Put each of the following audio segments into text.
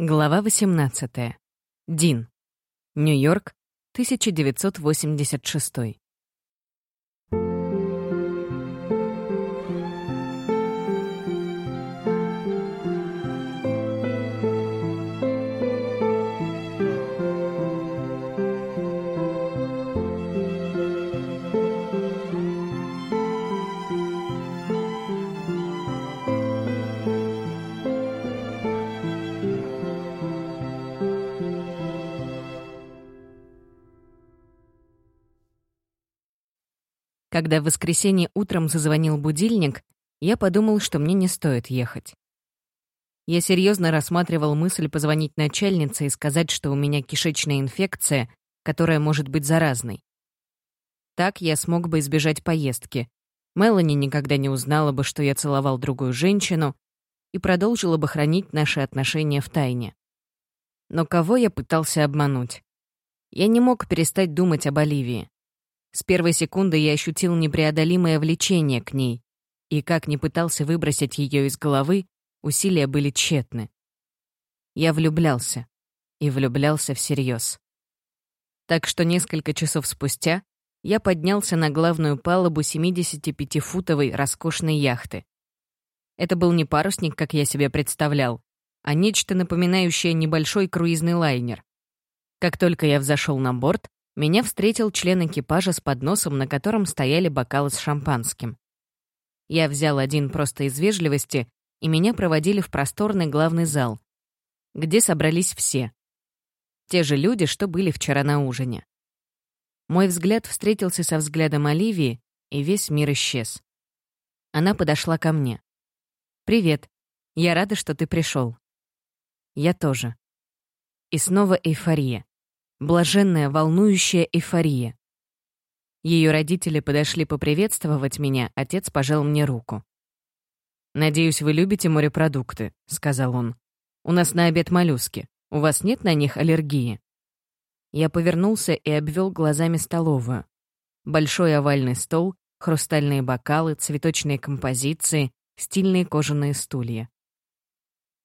Глава 18. Дин. Нью-Йорк, 1986. Когда в воскресенье утром зазвонил будильник, я подумал, что мне не стоит ехать. Я серьезно рассматривал мысль позвонить начальнице и сказать, что у меня кишечная инфекция, которая может быть заразной. Так я смог бы избежать поездки. Мелани никогда не узнала бы, что я целовал другую женщину, и продолжила бы хранить наши отношения в тайне. Но кого я пытался обмануть? Я не мог перестать думать об Оливии. С первой секунды я ощутил непреодолимое влечение к ней, и как ни пытался выбросить ее из головы, усилия были тщетны. Я влюблялся, и влюблялся всерьез. Так что несколько часов спустя я поднялся на главную палубу 75-футовой роскошной яхты. Это был не парусник, как я себе представлял, а нечто напоминающее небольшой круизный лайнер. Как только я взошел на борт, меня встретил член экипажа с подносом, на котором стояли бокалы с шампанским. Я взял один просто из вежливости, и меня проводили в просторный главный зал, где собрались все. Те же люди, что были вчера на ужине. Мой взгляд встретился со взглядом Оливии, и весь мир исчез. Она подошла ко мне. «Привет. Я рада, что ты пришел. Я тоже. И снова эйфория блаженная, волнующая эйфория. Ее родители подошли поприветствовать меня, отец пожал мне руку. «Надеюсь, вы любите морепродукты», — сказал он. «У нас на обед моллюски. У вас нет на них аллергии?» Я повернулся и обвел глазами столовую. Большой овальный стол, хрустальные бокалы, цветочные композиции, стильные кожаные стулья.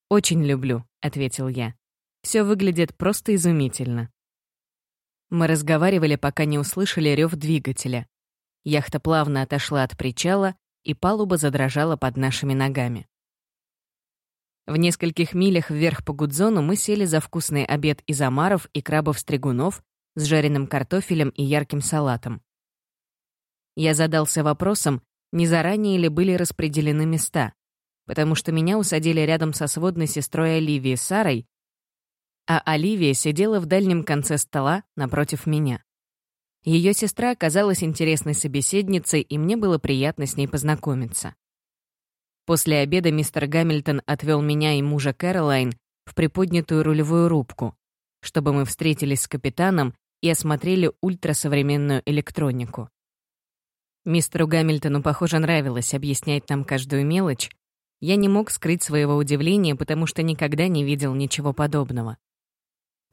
«Очень люблю», — ответил я. Все выглядит просто изумительно. Мы разговаривали, пока не услышали рев двигателя. Яхта плавно отошла от причала, и палуба задрожала под нашими ногами. В нескольких милях вверх по Гудзону мы сели за вкусный обед из омаров и крабов-стригунов с жареным картофелем и ярким салатом. Я задался вопросом, не заранее ли были распределены места, потому что меня усадили рядом со сводной сестрой Оливией Сарой, а Оливия сидела в дальнем конце стола напротив меня. Ее сестра оказалась интересной собеседницей, и мне было приятно с ней познакомиться. После обеда мистер Гамильтон отвел меня и мужа Кэролайн в приподнятую рулевую рубку, чтобы мы встретились с капитаном и осмотрели ультрасовременную электронику. Мистеру Гамильтону, похоже, нравилось объяснять нам каждую мелочь. Я не мог скрыть своего удивления, потому что никогда не видел ничего подобного.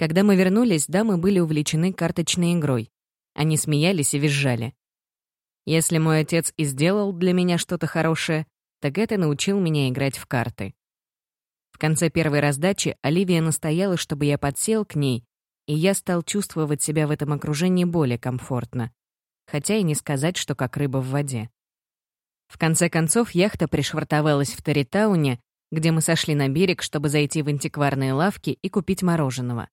Когда мы вернулись, дамы были увлечены карточной игрой. Они смеялись и визжали. Если мой отец и сделал для меня что-то хорошее, так это научил меня играть в карты. В конце первой раздачи Оливия настояла, чтобы я подсел к ней, и я стал чувствовать себя в этом окружении более комфортно, хотя и не сказать, что как рыба в воде. В конце концов, яхта пришвартовалась в Таритауне, где мы сошли на берег, чтобы зайти в антикварные лавки и купить мороженого.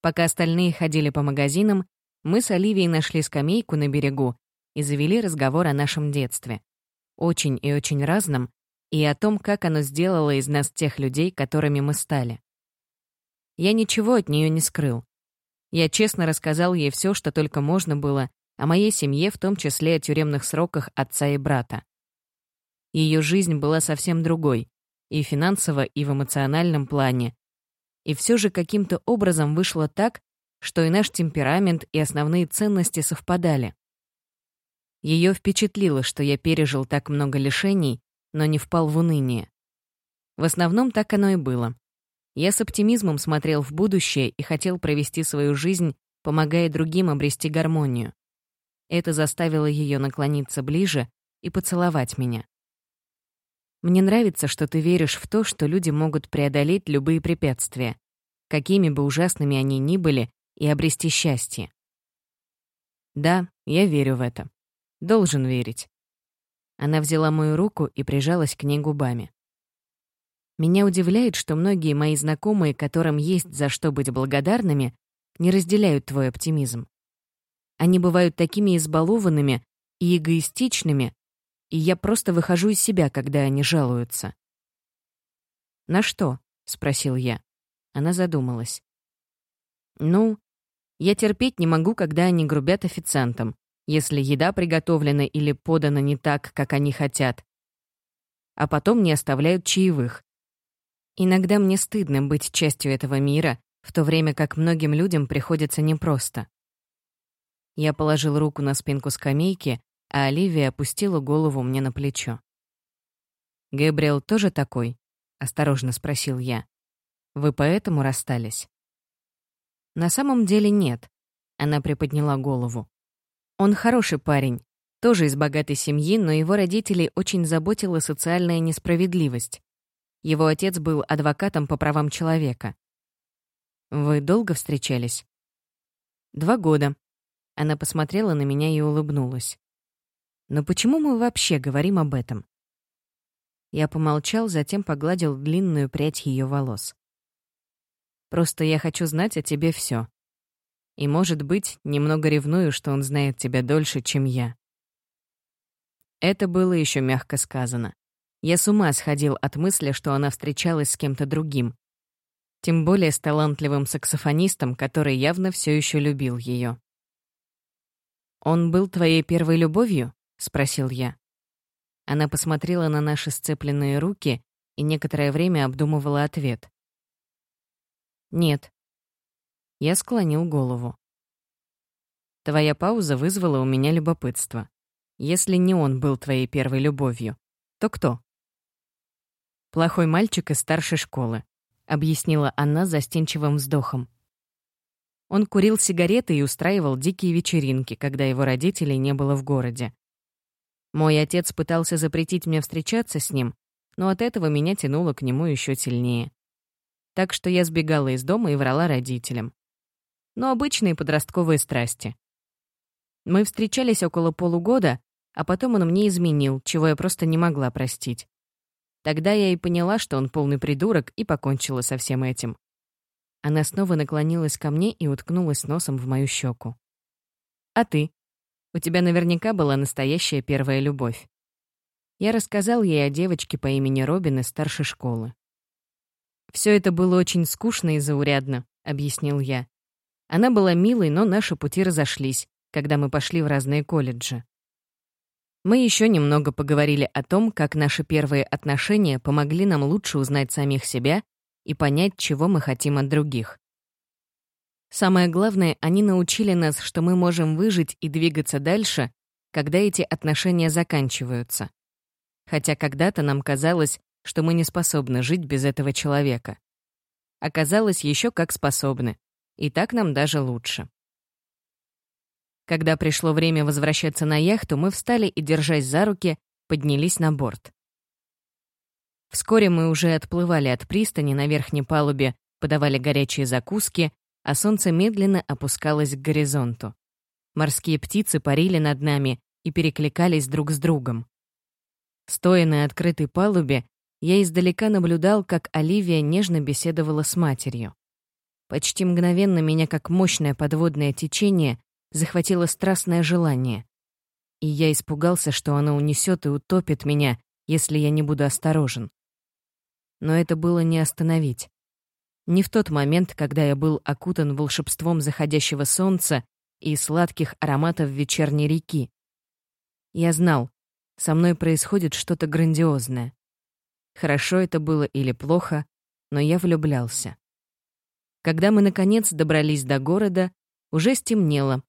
Пока остальные ходили по магазинам, мы с Оливией нашли скамейку на берегу и завели разговор о нашем детстве. Очень и очень разном, и о том, как оно сделало из нас тех людей, которыми мы стали. Я ничего от нее не скрыл. Я честно рассказал ей все, что только можно было, о моей семье, в том числе о тюремных сроках отца и брата. Ее жизнь была совсем другой, и финансово, и в эмоциональном плане, и все же каким-то образом вышло так, что и наш темперамент, и основные ценности совпадали. Ее впечатлило, что я пережил так много лишений, но не впал в уныние. В основном так оно и было. Я с оптимизмом смотрел в будущее и хотел провести свою жизнь, помогая другим обрести гармонию. Это заставило ее наклониться ближе и поцеловать меня. Мне нравится, что ты веришь в то, что люди могут преодолеть любые препятствия. какими бы ужасными они ни были, и обрести счастье. Да, я верю в это. Должен верить. Она взяла мою руку и прижалась к ней губами. Меня удивляет, что многие мои знакомые, которым есть за что быть благодарными, не разделяют твой оптимизм. Они бывают такими избалованными и эгоистичными, и я просто выхожу из себя, когда они жалуются. «На что?» — спросил я. Она задумалась. «Ну, я терпеть не могу, когда они грубят официантам, если еда приготовлена или подана не так, как они хотят, а потом не оставляют чаевых. Иногда мне стыдно быть частью этого мира, в то время как многим людям приходится непросто. Я положил руку на спинку скамейки, а Оливия опустила голову мне на плечо. «Гэбриэл тоже такой?» — осторожно спросил я. «Вы поэтому расстались?» «На самом деле нет», — она приподняла голову. «Он хороший парень, тоже из богатой семьи, но его родителей очень заботила социальная несправедливость. Его отец был адвокатом по правам человека. «Вы долго встречались?» «Два года». Она посмотрела на меня и улыбнулась. «Но почему мы вообще говорим об этом?» Я помолчал, затем погладил длинную прядь ее волос. «Просто я хочу знать о тебе все. И, может быть, немного ревную, что он знает тебя дольше, чем я». Это было еще мягко сказано. Я с ума сходил от мысли, что она встречалась с кем-то другим, тем более с талантливым саксофонистом, который явно все еще любил ее. «Он был твоей первой любовью?» — спросил я. Она посмотрела на наши сцепленные руки и некоторое время обдумывала ответ. «Нет». Я склонил голову. Твоя пауза вызвала у меня любопытство. Если не он был твоей первой любовью, то кто? Плохой мальчик из старшей школы объяснила она застенчивым вздохом. Он курил сигареты и устраивал дикие вечеринки, когда его родителей не было в городе. Мой отец пытался запретить мне встречаться с ним, но от этого меня тянуло к нему еще сильнее. Так что я сбегала из дома и врала родителям. Но обычные подростковые страсти. Мы встречались около полугода, а потом он мне изменил, чего я просто не могла простить. Тогда я и поняла, что он полный придурок, и покончила со всем этим. Она снова наклонилась ко мне и уткнулась носом в мою щеку. «А ты? У тебя наверняка была настоящая первая любовь». Я рассказал ей о девочке по имени Робин из старшей школы. Все это было очень скучно и заурядно», — объяснил я. Она была милой, но наши пути разошлись, когда мы пошли в разные колледжи. Мы еще немного поговорили о том, как наши первые отношения помогли нам лучше узнать самих себя и понять, чего мы хотим от других. Самое главное, они научили нас, что мы можем выжить и двигаться дальше, когда эти отношения заканчиваются. Хотя когда-то нам казалось, что мы не способны жить без этого человека. Оказалось, еще как способны. И так нам даже лучше. Когда пришло время возвращаться на яхту, мы встали и, держась за руки, поднялись на борт. Вскоре мы уже отплывали от пристани на верхней палубе, подавали горячие закуски, а солнце медленно опускалось к горизонту. Морские птицы парили над нами и перекликались друг с другом. Стоя на открытой палубе, я издалека наблюдал, как Оливия нежно беседовала с матерью. Почти мгновенно меня, как мощное подводное течение, захватило страстное желание. И я испугался, что оно унесет и утопит меня, если я не буду осторожен. Но это было не остановить. Не в тот момент, когда я был окутан волшебством заходящего солнца и сладких ароматов вечерней реки. Я знал, со мной происходит что-то грандиозное. Хорошо это было или плохо, но я влюблялся. Когда мы, наконец, добрались до города, уже стемнело,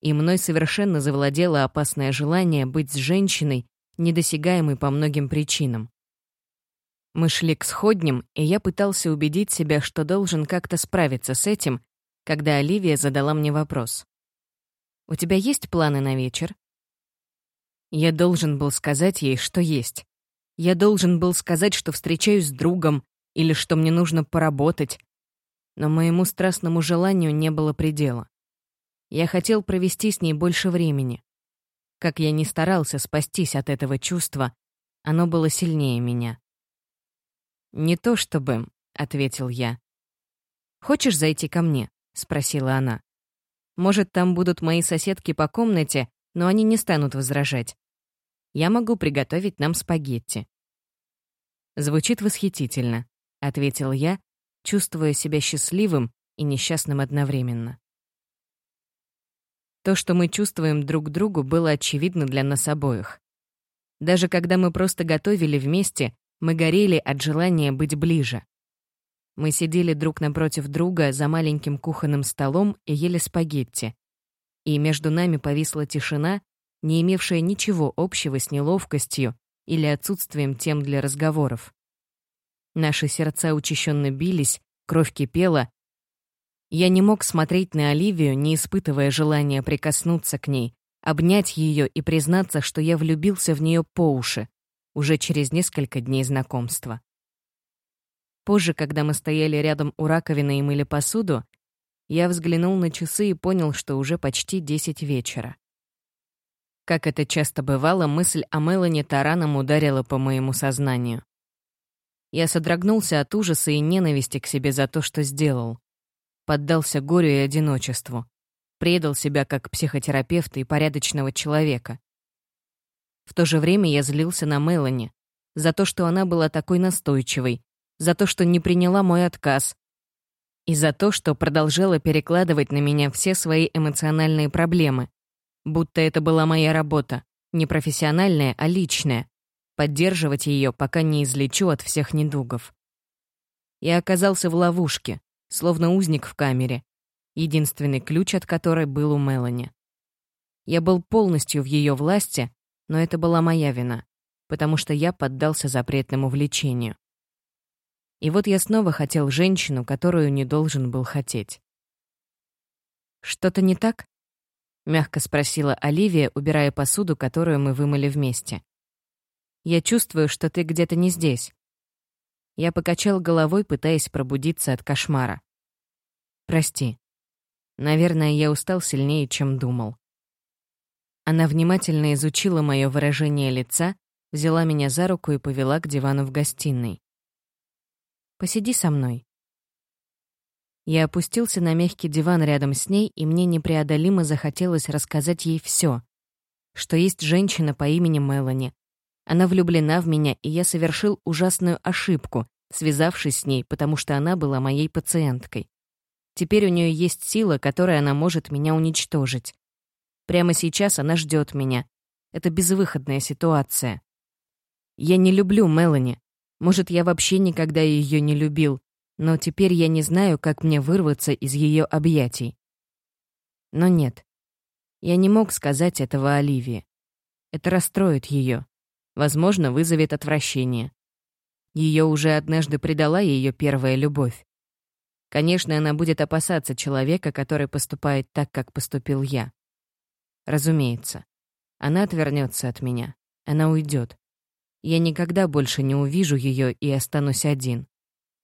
и мной совершенно завладело опасное желание быть с женщиной, недосягаемой по многим причинам. Мы шли к сходням, и я пытался убедить себя, что должен как-то справиться с этим, когда Оливия задала мне вопрос. «У тебя есть планы на вечер?» Я должен был сказать ей, что есть. Я должен был сказать, что встречаюсь с другом или что мне нужно поработать. но моему страстному желанию не было предела. Я хотел провести с ней больше времени. Как я ни старался спастись от этого чувства, оно было сильнее меня. «Не то чтобы», — ответил я. «Хочешь зайти ко мне?» — спросила она. «Может, там будут мои соседки по комнате, но они не станут возражать. Я могу приготовить нам спагетти». «Звучит восхитительно», — ответил я, чувствуя себя счастливым и несчастным одновременно. То, что мы чувствуем друг другу, было очевидно для нас обоих. Даже когда мы просто готовили вместе, мы горели от желания быть ближе. Мы сидели друг напротив друга за маленьким кухонным столом и ели спагетти. И между нами повисла тишина, не имевшая ничего общего с неловкостью или отсутствием тем для разговоров. Наши сердца учащенно бились, кровь кипела, я не мог смотреть на Оливию, не испытывая желания прикоснуться к ней, обнять ее и признаться, что я влюбился в нее по уши, уже через несколько дней знакомства. Позже, когда мы стояли рядом у раковины и мыли посуду, я взглянул на часы и понял, что уже почти десять вечера. Как это часто бывало, мысль о Мелани тараном ударила по моему сознанию. Я содрогнулся от ужаса и ненависти к себе за то, что сделал поддался горю и одиночеству, предал себя как психотерапевта и порядочного человека. В то же время я злился на Мелани за то, что она была такой настойчивой, за то, что не приняла мой отказ, и за то, что продолжала перекладывать на меня все свои эмоциональные проблемы, будто это была моя работа, не профессиональная, а личная, поддерживать ее, пока не излечу от всех недугов. Я оказался в ловушке, словно узник в камере, единственный ключ от которой был у Мелани. Я был полностью в ее власти, но это была моя вина, потому что я поддался запретному влечению. И вот я снова хотел женщину, которую не должен был хотеть. «Что-то не так?» — мягко спросила Оливия, убирая посуду, которую мы вымыли вместе. «Я чувствую, что ты где-то не здесь. Я покачал головой, пытаясь пробудиться от кошмара. «Прости. Наверное, я устал сильнее, чем думал». Она внимательно изучила мое выражение лица, взяла меня за руку и повела к дивану в гостиной. «Посиди со мной». Я опустился на мягкий диван рядом с ней, и мне непреодолимо захотелось рассказать ей все, что есть женщина по имени Мелани, она влюблена в меня, и я совершил ужасную ошибку, связавшись с ней, потому что она была моей пациенткой. Теперь у нее есть сила, которой она может меня уничтожить. Прямо сейчас она ждет меня. Это безвыходная ситуация. Я не люблю Мелани. Может, я вообще никогда ее не любил, но теперь я не знаю, как мне вырваться из ее объятий. Но нет. Я не мог сказать этого Оливии. Это расстроит ее возможно, вызовет отвращение. Ее уже однажды предала ее первая любовь. Конечно, она будет опасаться человека, который поступает так, как поступил я. Разумеется. Она отвернется от меня. Она уйдет. Я никогда больше не увижу ее и останусь один,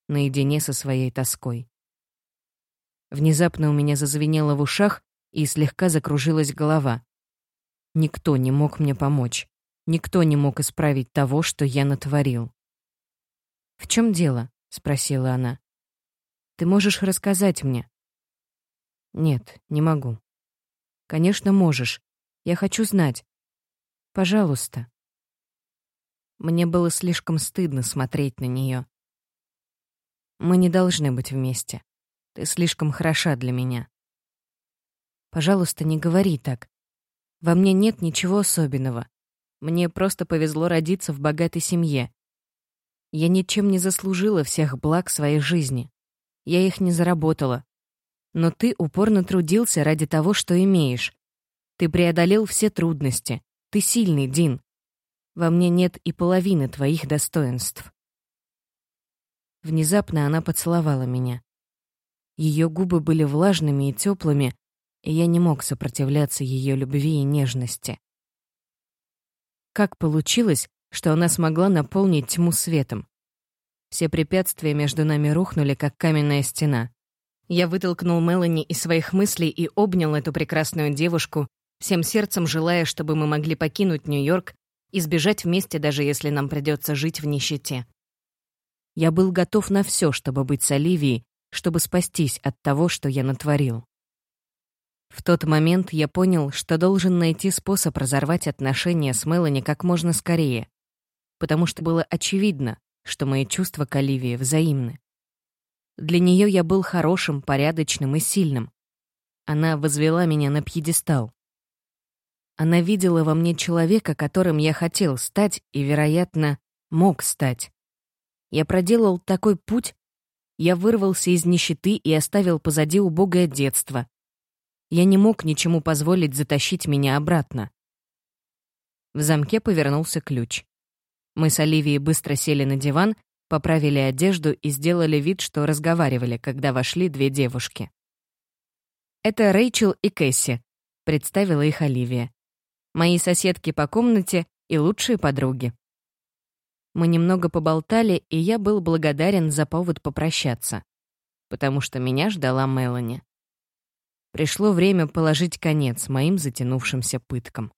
наедине со своей тоской. Внезапно у меня зазвенело в ушах и слегка закружилась голова. Никто не мог мне помочь. Никто не мог исправить того, что я натворил. «В чем дело?» — спросила она. «Ты можешь рассказать мне?» «Нет, не могу». «Конечно, можешь. Я хочу знать. Пожалуйста». Мне было слишком стыдно смотреть на нее. «Мы не должны быть вместе. Ты слишком хороша для меня». «Пожалуйста, не говори так. Во мне нет ничего особенного. Мне просто повезло родиться в богатой семье. Я ничем не заслужила всех благ своей жизни. Я их не заработала. Но ты упорно трудился ради того, что имеешь. Ты преодолел все трудности. Ты сильный, Дин. Во мне нет и половины твоих достоинств. Внезапно она поцеловала меня. Ее губы были влажными и теплыми, и я не мог сопротивляться ее любви и нежности. Как получилось, что она смогла наполнить тьму светом? Все препятствия между нами рухнули, как каменная стена. Я вытолкнул Мелани из своих мыслей и обнял эту прекрасную девушку, всем сердцем желая, чтобы мы могли покинуть Нью-Йорк и сбежать вместе, даже если нам придется жить в нищете. Я был готов на все, чтобы быть с Оливией, чтобы спастись от того, что я натворил. В тот момент я понял, что должен найти способ разорвать отношения с Мелани как можно скорее, потому что было очевидно, что мои чувства к Оливии взаимны. Для нее я был хорошим, порядочным и сильным. Она возвела меня на пьедестал. Она видела во мне человека, которым я хотел стать и, вероятно, мог стать. Я проделал такой путь, я вырвался из нищеты и оставил позади убогое детство. Я не мог ничему позволить затащить меня обратно. В замке повернулся ключ. Мы с Оливией быстро сели на диван поправили одежду и сделали вид, что разговаривали, когда вошли две девушки. «Это Рэйчел и Кэсси», — представила их Оливия. «Мои соседки по комнате и лучшие подруги». Мы немного поболтали, и я был благодарен за повод попрощаться, потому что меня ждала Мелани. Пришло время положить конец моим затянувшимся пыткам.